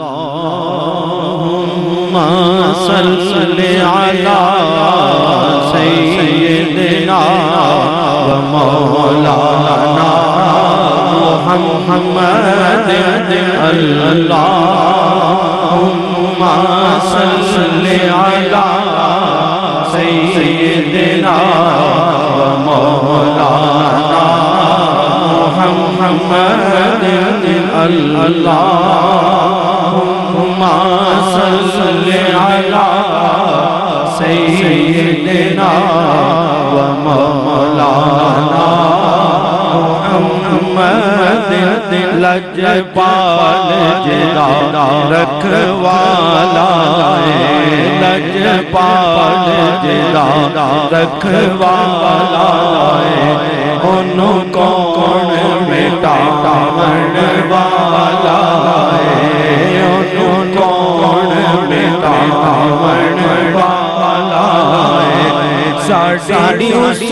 اللهم صل على سيدنا ومولانا محمد اللهم صل على سيدنا ومولانا محمد اللهم صل على سيدنا ومولانا محمد جدا رکھوالا لجپال جدا رکھوالا انہوں کون مٹا من ساڑی اس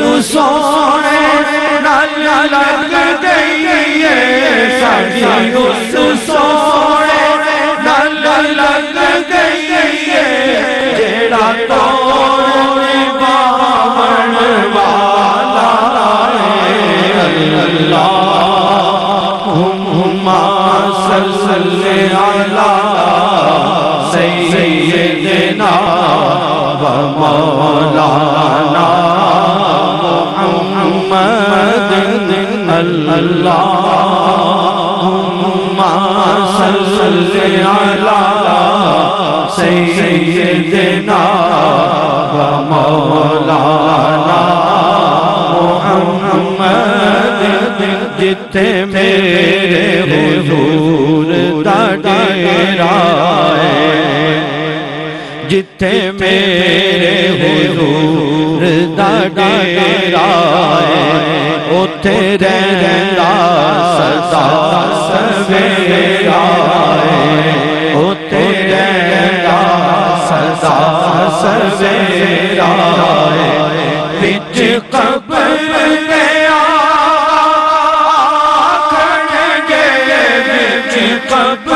اللهم صل على سيدنا ومولانا محمد جتے میرے حضور دا ڈیرا ہے جتے میرے حضور دا ڈیرا ہے اوتھے رہنا سدا سویرا ہے اوتھے رہنا سدا سویرا ہے بچ قبر گیا کھڑگے بچ قبر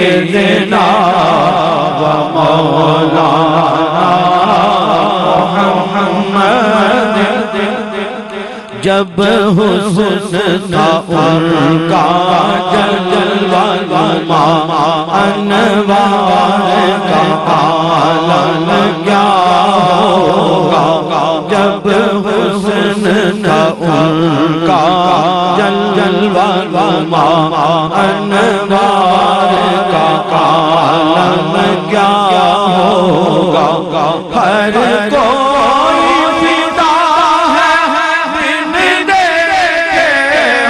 سيدنا ومولانا محمد. جب حسن تھا ان کا جلوہ ماما انوار کا عالم کیا ہوگا؟ جب حسن تھا ان کا جلوہ ماما انوار ہر کوئی فدا ہے بن دیکھے،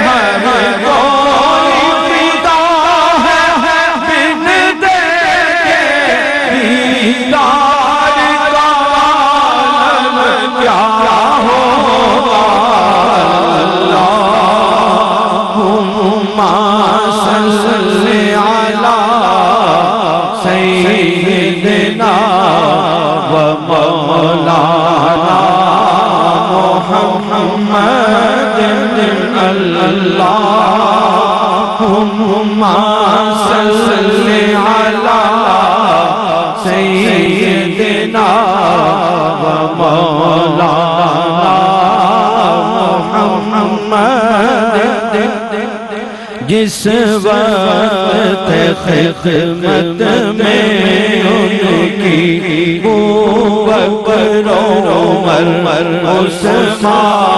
ہر کوئی فدا ہے بن دیکھے، دیدار کا عالم کیا ہوگا؟ اللہم صل اللہم صل علی سیدنا ومولانا محمد جس وقت خدمت میں ان کی عمر عثمان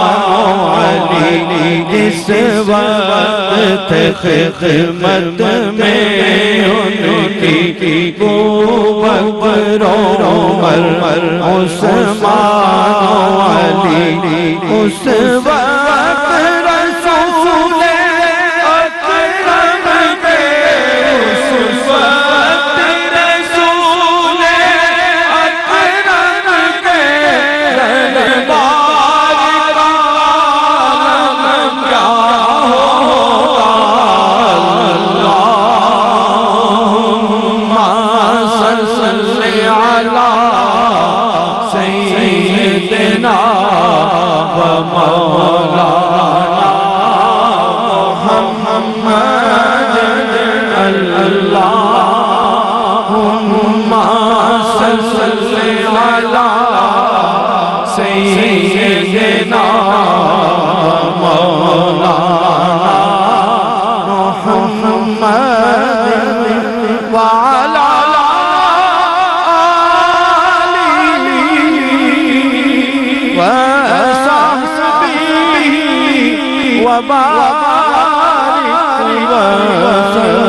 علی، جس وقت خدمت میں ان کی وہ بکر عمر عثمان علی اس وقت مولا وبارك وسلم